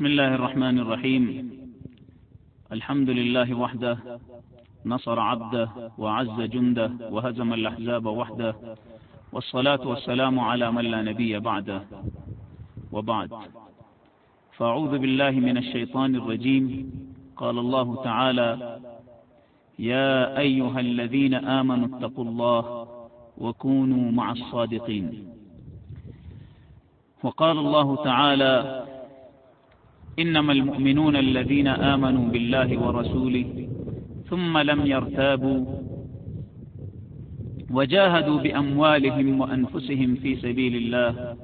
بسم الله الرحمن الرحيم. الحمد لله وحده نصر عبده وعز جنده وهزم الأحزاب وحده والصلاة والسلام على من لا نبي بعده. وبعد فأعوذ بالله من الشيطان الرجيم. قال الله تعالى يا أيها الذين آمنوا اتقوا الله وكونوا مع الصادقين. وقال الله تعالى إنما المؤمنون الذين آمنوا بالله ورسوله ثم لم يرتابوا وجاهدوا بأموالهم وأنفسهم في سبيل الله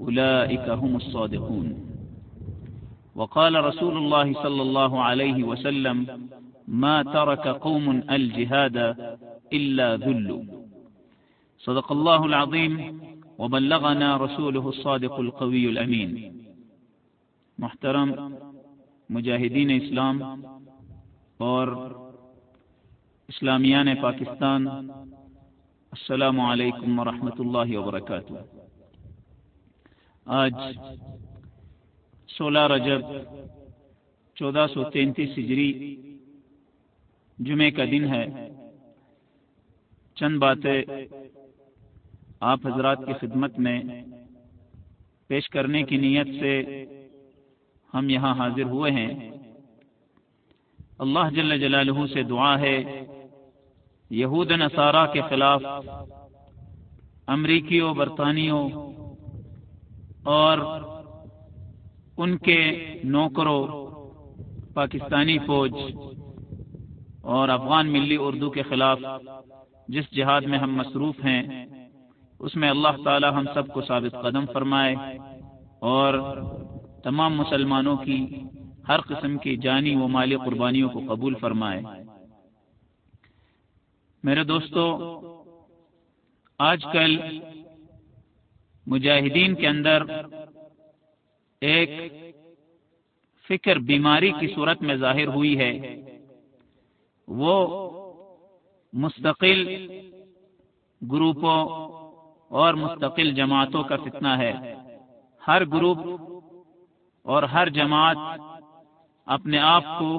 أولئك هم الصادقون. وقال رسول الله صلى الله عليه وسلم ما ترك قوم الجهاد إلا ذلوا صدق الله العظيم وبلغنا رسوله الصادق القوي الأمين. محترم مجاہدین اسلام اور اسلامیان پاکستان، السلام علیکم ورحمۃ اللہ وبرکاتہ۔ آج سولہ رجب چودہ سو تینتیس ہجری جمعے کا دن ہے۔ چند باتیں آپ حضرات کی خدمت میں پیش کرنے کی نیت سے ہم یہاں حاضر ہوئے ہیں۔ اللہ جل جلالہ سے دعا ہے، یہود نصارہ کے خلاف، امریکیوں، برطانیوں اور ان کے نوکروں، پاکستانی فوج اور افغان ملی اردو کے خلاف جس جہاد میں ہم مصروف ہیں، اس میں اللہ تعالی ہم سب کو ثابت قدم فرمائے اور تمام مسلمانوں کی ہر قسم کی جانی و مالی قربانیوں کو قبول فرمائے۔ میرے دوستو، آج کل مجاہدین کے اندر ایک فکر بیماری کی صورت میں ظاہر ہوئی ہے۔ وہ مستقل گروپوں اور مستقل جماعتوں کا فتنہ ہے۔ ہر گروپ اور ہر جماعت اپنے آپ کو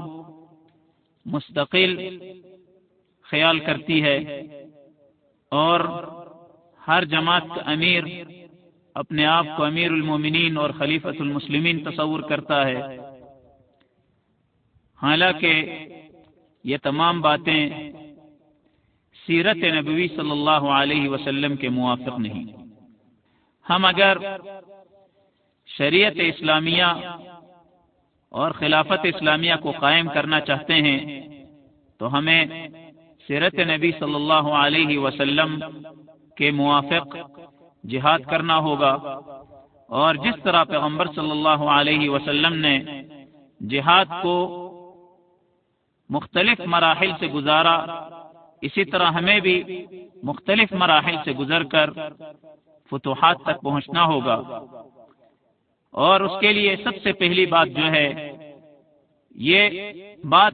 مستقل خیال کرتی ہے اور ہر جماعت کا امیر اپنے آپ کو امیر المومنین اور خلیفۃ المسلمین تصور کرتا ہے۔ حالانکہ یہ تمام باتیں سیرت نبوی صلی اللہ علیہ وسلم کے موافق نہیں۔ ہم اگر شریعت اسلامیہ اور خلافت اسلامیہ کو قائم کرنا چاہتے ہیں، تو ہمیں سیرت نبی صلی اللہ علیہ وسلم کے موافق جہاد کرنا ہوگا۔ اور جس طرح پیغمبر صلی اللہ علیہ وسلم نے جہاد کو مختلف مراحل سے گزارا، اسی طرح ہمیں بھی مختلف مراحل سے گزر کر فتوحات تک پہنچنا ہوگا۔ اور اس کے لیے سب سے پہلی بات جو ہے، یہ بات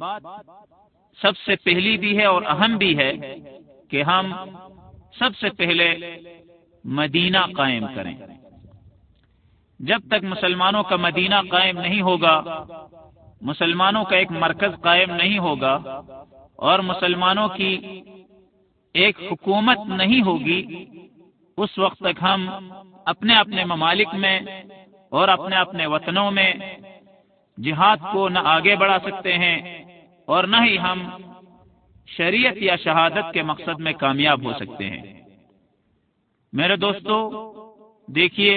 سب سے پہلی بھی ہے اور اہم بھی ہے کہ ہم سب سے پہلے مدینہ قائم کریں۔ جب تک مسلمانوں کا مدینہ قائم نہیں ہوگا، مسلمانوں کا ایک مرکز قائم نہیں ہوگا اور مسلمانوں کی ایک حکومت نہیں ہوگی، اس وقت تک ہم اپنے اپنے ممالک میں اور اپنے اپنے وطنوں میں جہاد کو نہ آگے بڑھا سکتے ہیں اور نہ ہی ہم شریعت یا شہادت کے مقصد میں کامیاب ہو سکتے ہیں۔ میرے دوستو، دیکھیے،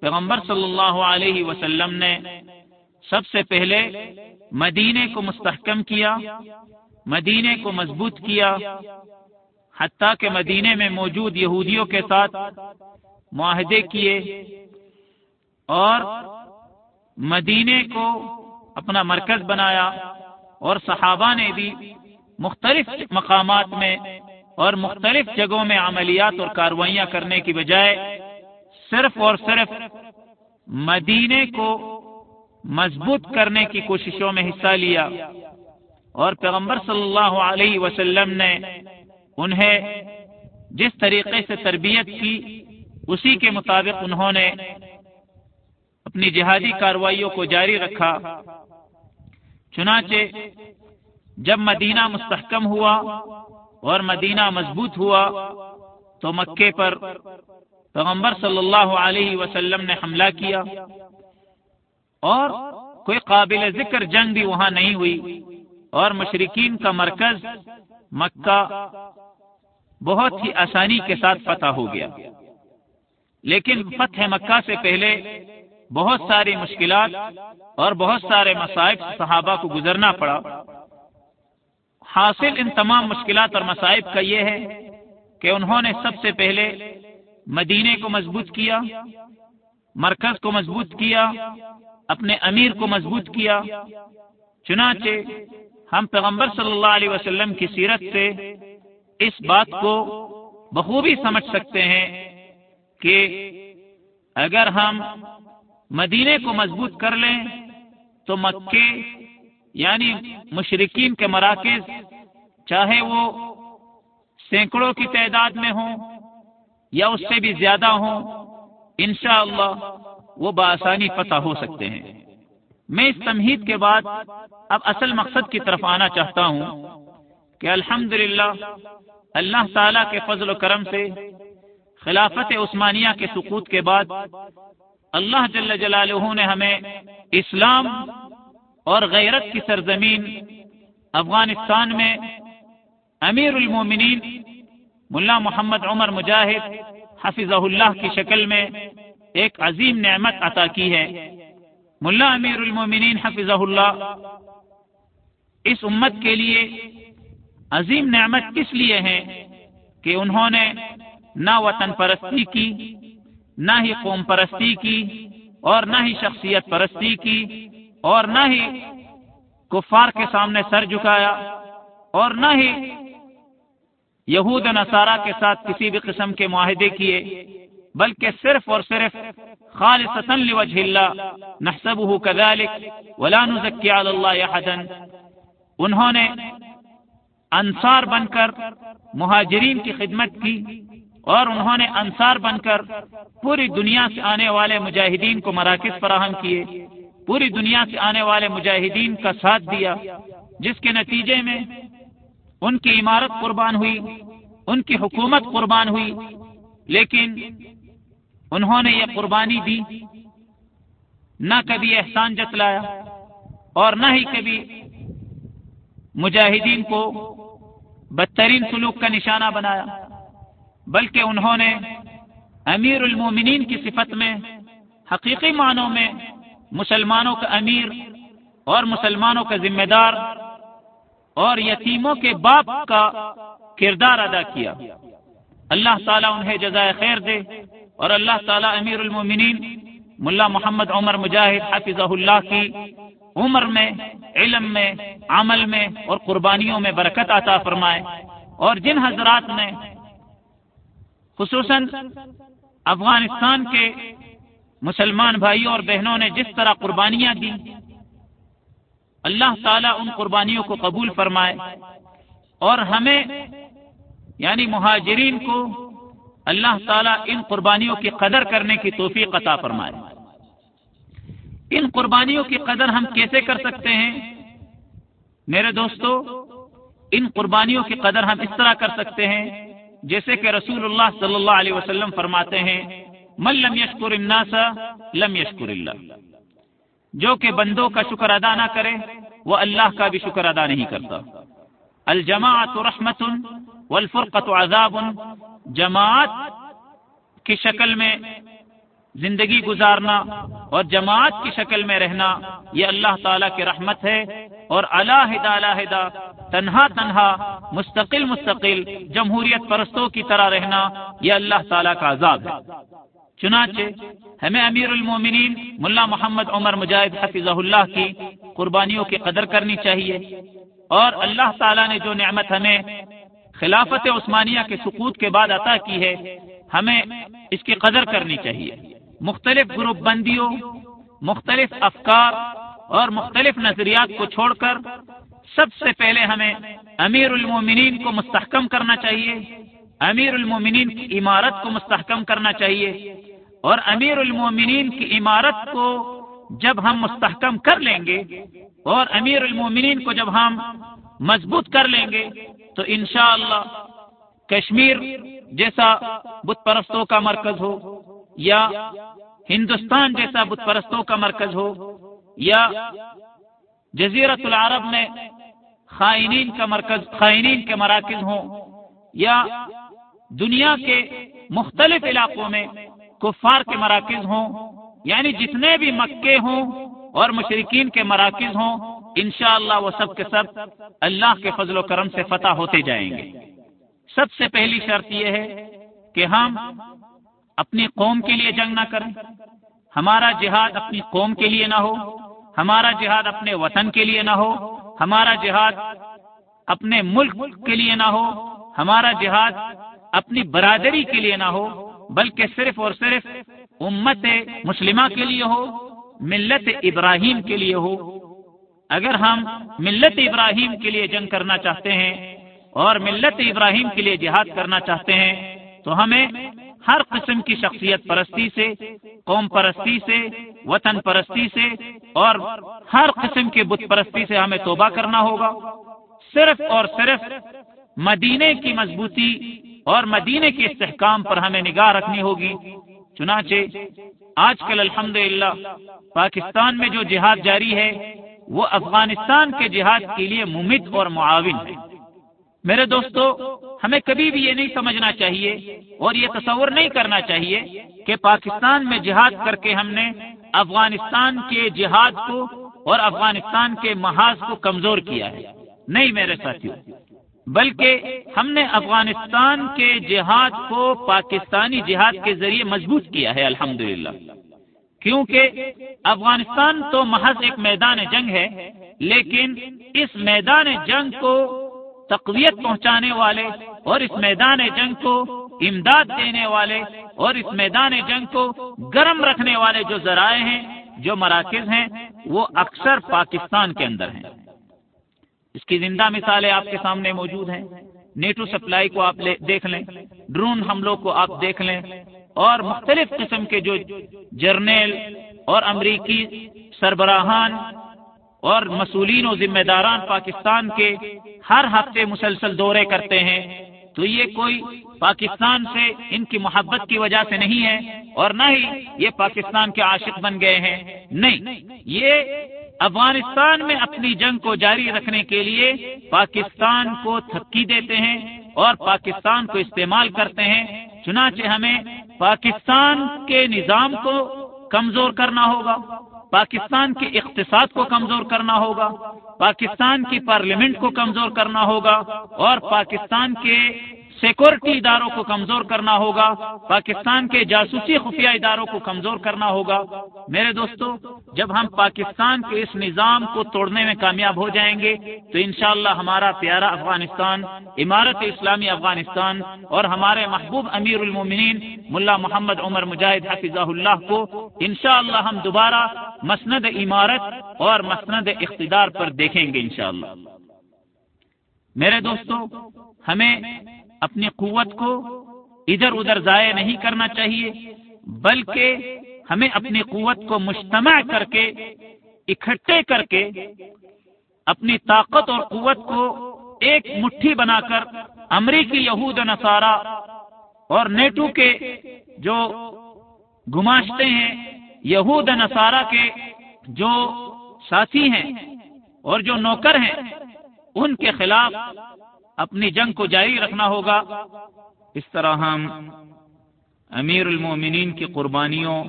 پیغمبر صلی اللہ علیہ وسلم نے سب سے پہلے مدینے کو مستحکم کیا، مدینے کو مضبوط کیا، حتیٰ کہ مدینے میں موجود یہودیوں کے ساتھ معاہدے کیے۔ اور مدینے کو اپنا مرکز بنایا اور صحابہ نے بھی مختلف مقامات میں اور مختلف جگہوں میں عملیات اور کاروائیاں کرنے کی بجائے صرف اور صرف مدینے کو مضبوط کرنے کی کوششوں میں حصہ لیا اور پیغمبر صلی اللہ علیہ وسلم نے انہیں جس طریقے سے تربیت کی اسی کے مطابق انہوں نے اپنی جہادی کاروائیوں کو جاری رکھا۔ چنانچہ جب مدینہ مستحکم ہوا اور مدینہ مضبوط ہوا تو مکے پر پیغمبر صلی اللہ علیہ وسلم نے حملہ کیا اور کوئی قابل ذکر جنگ بھی وہاں نہیں ہوئی اور مشرقین کا مرکز مکہ بہت ہی آسانی کے ساتھ فتح ہو گیا۔ لیکن فتح مکہ سے پہلے بہت ساری مشکلات اور بہت سارے مسائب صحابہ کو گزرنا پڑا۔ حاصل ان تمام مشکلات اور مسائب کا یہ ہے کہ انہوں نے سب سے پہلے مدینے کو مضبوط کیا، مرکز کو مضبوط کیا، اپنے امیر کو مضبوط کیا۔ چنانچہ ہم پیغمبر صلی اللہ علیہ وسلم کی سیرت سے اس بات کو بخوبی سمجھ سکتے ہیں کہ اگر ہم مدینے کو مضبوط کر لیں تو مکے یعنی مشرقین کے مراکز چاہے وہ سینکڑوں کی تعداد میں ہوں یا اس سے بھی زیادہ ہوں، انشاءاللہ اللہ وہ بآسانی فتح ہو سکتے ہیں۔ میں اس تمہید کے بعد اب اصل مقصد کی طرف آنا چاہتا ہوں کہ الحمد اللہ تعالی کے فضل و کرم سے خلافت عثمانیہ کے سقوط کے بعد اللہ جل جلالہ نے ہمیں اسلام اور غیرت کی سرزمین افغانستان میں امیر المومنین ملا محمد عمر مجاہد حفظ اللہ کی شکل میں ایک عظیم نعمت عطا کی ہے۔ ملا امیر المومنین حفظ اللہ، اس امت کے لیے عظیم نعمت کس لیے ہے کہ انہوں نے نہ وطن پرستی کی نہ ہی قوم پرستی کی اور نہ ہی شخصیت پرستی کی اور نہ ہی کفار کے سامنے سر جھکایا اور نہ ہی یہود نصارہ کے ساتھ کسی بھی قسم کے معاہدے کیے، بلکہ صرف اور صرف خالص لوجه اللہ نحسبه كذلك ولا نزكي على الله احدا۔ انہوں نے انصار بن کر مہاجرین کی خدمت کی اور انہوں نے انصار بن کر پوری دنیا سے آنے والے مجاہدین کو مراکز فراہم کیے، پوری دنیا سے آنے والے مجاہدین کا ساتھ دیا، جس کے نتیجے میں ان کی عمارت قربان ہوئی، ان کی حکومت قربان ہوئی، لیکن انہوں نے یہ قربانی دی، نہ کبھی احسان جتلایا اور نہ ہی کبھی مجاہدین کو بدترین سلوک کا نشانہ بنایا۔ بلکہ انہوں نے امیر المومنین کی صفت میں، حقیقی معنوں میں مسلمانوں کا امیر اور مسلمانوں کا ذمہ دار اور یتیموں کے باپ کا کردار ادا کیا۔ اللہ تعالیٰ انہیں جزائے خیر دے اور اللہ تعالیٰ امیر المومنین ملا محمد عمر مجاہد حافظ اللہ کی عمر میں، علم میں، عمل میں اور قربانیوں میں برکت عطا فرمائے اور جن حضرات نے خصوصاً افغانستان کے مسلمان بھائیوں اور بہنوں نے جس طرح قربانیاں دی اللہ تعالیٰ ان قربانیوں کو قبول فرمائے اور ہمیں یعنی مہاجرین کو اللہ تعالیٰ ان قربانیوں کی قدر کرنے کی توفیق عطا فرمائے۔ ان قربانیوں کی قدر ہم کیسے کر سکتے ہیں؟ میرے دوستو، ان قربانیوں کی قدر ہم اس طرح کر سکتے ہیں جیسے کہ رسول اللہ صلی اللہ علیہ وسلم فرماتے ہیں، من لم یشکر الناس، لم یشکر اللہ. جو کہ بندوں کا شکر ادا نہ کرے، وہ اللہ کا بھی شکر ادا نہیں کرتا۔ الجماعت رحمت والفرقت عذاب، جماعت کی شکل میں زندگی گزارنا اور جماعت کی شکل میں رہنا، یہ اللہ تعالیٰ کی رحمت ہے اور علیحدہ علیحدہ تنہا تنہا، مستقل مستقل جمہوریت پرستوں کی طرح رہنا یہ اللہ تعالیٰ کا عذاب ہے۔ چنانچہ ہمیں امیر المومنین ملا محمد عمر مجاہد حفظ اللہ کی قربانیوں کی قدر کرنی چاہیے۔ اور اللہ تعالیٰ نے جو نعمت ہمیں خلافت عثمانیہ کے سقوط کے بعد عطا کی ہے، ہمیں اس کی قدر کرنی چاہیے۔ مختلف گروپ بندیوں، مختلف افکار اور مختلف نظریات کو چھوڑ کر سب سے پہلے ہمیں امیر المومنین کو مستحکم کرنا چاہیے، امیر المومنین کی عمارت کو مستحکم کرنا چاہیے، اور امیر المومنین کی عمارت کو جب ہم مستحکم کر لیں گے، اور امیر المومنین کو جب ہم مضبوط کر لیں گے، تو انشاءاللہ اللہ کشمیر جیسا بت پرستوں کا مرکز ہو، یا ہندوستان جیسا بت پرستوں کا مرکز ہو، یا جزیرت العرب میں خائنین کا مرکز خائنین کے مراکز ہوں یا دنیا کے مختلف علاقوں میں کفار کے مراکز ہوں یعنی جتنے بھی مکے ہوں اور مشرقین کے مراکز ہوں، انشاءاللہ اللہ وہ سب کے سب اللہ کے فضل و کرم سے فتح ہوتے جائیں گے۔ سب سے پہلی شرط یہ ہے کہ ہم اپنی قوم کے لیے جنگ نہ کریں۔ ہمارا جہاد اپنی قوم کے لیے نہ ہو، ہمارا جہاد اپنے وطن کے لیے نہ ہو ہمارا جہاد اپنے ملک کے لیے نہ ہو، ہمارا جہاد اپنی برادری کے لیے نہ ہو، بلکہ صرف اور صرف امت مسلمہ کے لیے ہو، ملت ابراہیم کے لیے ہو۔ اگر ہم ملت ابراہیم کے لیے جنگ کرنا چاہتے ہیں اور ملت ابراہیم کے لیے جہاد کرنا چاہتے ہیں، تو ہمیں ہر قسم کی شخصیت پرستی سے، قوم پرستی سے، وطن پرستی سے اور ہر قسم کی بت پرستی سے ہمیں توبہ کرنا ہوگا۔ صرف اور صرف مدینے کی مضبوطی اور مدینے کے استحکام پر ہمیں نگاہ رکھنی ہوگی۔ چنانچہ آج کل الحمد پاکستان میں جو جہاد جاری ہے، وہ افغانستان کے جہاد کے لیے ممت اور معاون ہے۔ میرے دوستو، ہمیں کبھی بھی یہ نہیں سمجھنا چاہیے اور یہ تصور نہیں کرنا چاہیے کہ پاکستان میں جہاد کر کے ہم نے افغانستان کے جہاد کو اور افغانستان کے محاذ کو کمزور کیا ہے۔ نہیں میرے ساتھیوں بلکہ ہم نے افغانستان کے جہاد کو پاکستانی جہاد کے ذریعے مضبوط کیا ہے الحمد کیونکہ افغانستان تو محض ایک میدان جنگ ہے، لیکن اس میدان جنگ کو تقویت پہنچانے والے اور اس میدان جنگ کو امداد دینے والے اور اس میدان جنگ کو گرم رکھنے والے جو ذرائع ہیں، جو مراکز ہیں، وہ اکثر پاکستان کے اندر ہیں۔ اس کی زندہ مثالیں آپ کے سامنے موجود ہیں۔ نیٹو سپلائی کو آپ دیکھ لیں۔ ڈرون حملوں کو آپ دیکھ لیں۔ اور مختلف قسم کے جو جرنیل اور امریکی سربراہان اور مسولین و ذمہ داران پاکستان کے ہر ہفتے مسلسل دورے کرتے ہیں۔ تو یہ کوئی پاکستان سے ان کی محبت کی وجہ سے نہیں ہے اور نہ ہی یہ پاکستان کے عاشق بن گئے ہیں۔ نہیں، یہ افغانستان میں اپنی جنگ کو جاری رکھنے کے لیے پاکستان کو تھکی دیتے ہیں اور پاکستان کو استعمال کرتے ہیں۔ چنانچہ ہمیں پاکستان کے نظام کو کمزور کرنا ہوگا۔ پاکستان کے اقتصاد کو کمزور کرنا ہوگا، پاکستان کی پارلیمنٹ کو کمزور کرنا ہوگا اور پاکستان کے سیکورٹی اداروں کو کمزور کرنا ہوگا، پاکستان کے جاسوسی خفیہ اداروں کو کمزور کرنا ہوگا۔ میرے دوستو، جب ہم پاکستان کے اس نظام کو توڑنے میں کامیاب ہو جائیں گے، تو انشاءاللہ ہمارا پیارا افغانستان عمارت اسلامی افغانستان اور ہمارے محبوب امیر المومنین ملا محمد عمر مجاہد حفظہ اللہ کو انشاءاللہ ہم دوبارہ مسند عمارت اور مسند اقتدار پر دیکھیں گے انشاءاللہ۔ میرے دوستو، ہمیں اپنی قوت کو ادھر ادھر ضائع نہیں کرنا چاہیے، بلکہ ہمیں اپنی قوت کو مجتمع کر کے، اکٹھے کر کے اپنی طاقت اور قوت کو ایک مٹھی بنا کر امریکی، یہود، نصارہ اور نیٹو کے جو گماشتے ہیں، یہود، نصارہ کے جو ساتھی ہیں اور جو نوکر ہیں، ان کے خلاف اپنی جنگ کو جاری رکھنا ہوگا۔ اس طرح ہم امیر المومنین کی قربانیوں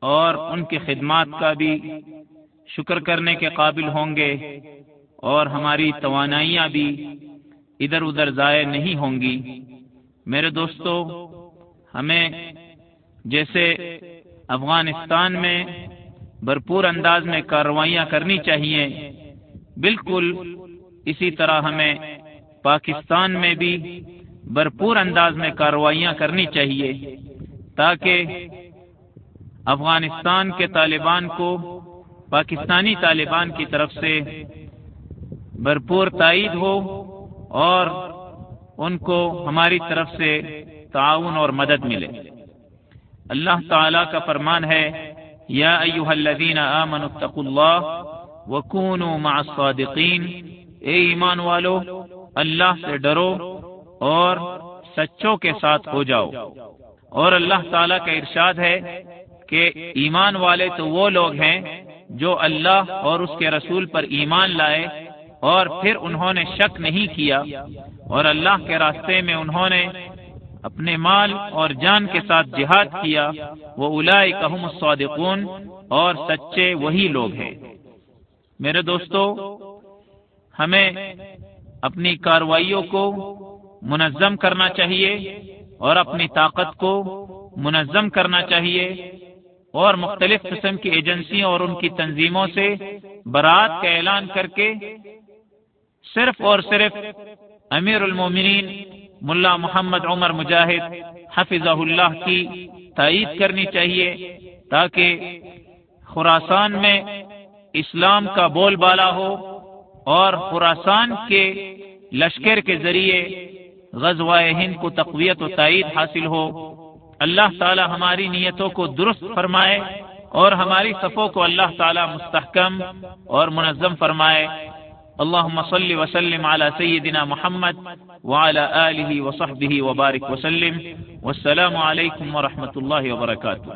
اور ان کی خدمات کا بھی شکر کرنے کے قابل ہوں گے اور ہماری توانائیاں بھی ادھر ادھر ضائع نہیں ہوں گی۔ میرے دوستو، ہمیں جیسے افغانستان میں بھرپور انداز میں کارروائیاں کرنی چاہیے۔ بالکل اسی طرح ہمیں پاکستان میں بھی بھرپور انداز میں کارروائیاں کرنی چاہیے تاکہ افغانستان کے طالبان کو پاکستانی طالبان کی طرف سے بھرپور تائید ہو اور ان کو ہماری طرف سے تعاون اور مدد ملے۔ اللہ تعالی کا فرمان ہے، یا ایوہ الذین آمنوا اتقوا اللہ وکونوا مع الصادقین۔ اے ایمان والو، اللہ سے ڈرو اور سچوں کے ساتھ ہو جاؤ۔ اور اللہ تعالی کا ارشاد ہے کہ ایمان والے تو وہ لوگ ہیں جو اللہ اور اس کے رسول پر ایمان لائے اور پھر انہوں نے شک نہیں کیا۔ اور اللہ کے راستے میں انہوں نے اپنے مال اور جان کے ساتھ جہاد کیا۔ وہ الائی الصادقون اور سچے وہی لوگ ہیں۔ میرے دوستو ہمیں اپنی کاروائیوں کو منظم کرنا چاہیے اور اپنی طاقت کو منظم کرنا چاہیے اور مختلف قسم کی ایجنسیوں اور ان کی تنظیموں سے برات کا اعلان کر کے صرف اور صرف امیر المومنین ملا محمد عمر مجاہد حفظ اللہ کی تائید کرنی چاہیے تاکہ خوراسان میں اسلام کا بول بالا ہو اور خوراسان کے لشکر کے ذریعے غزوہ ہند کو تقویت و تائید حاصل ہو۔ اللہ تعالی ہماری نیتوں کو درست فرمائے اور ہماری صفوں کو اللہ تعالی مستحکم اور منظم فرمائے۔ اللهم صل وسلم على سيدنا محمد وعلى آله وصحبه وبارك وسلم۔ والسلام عليكم ورحمة الله وبركاته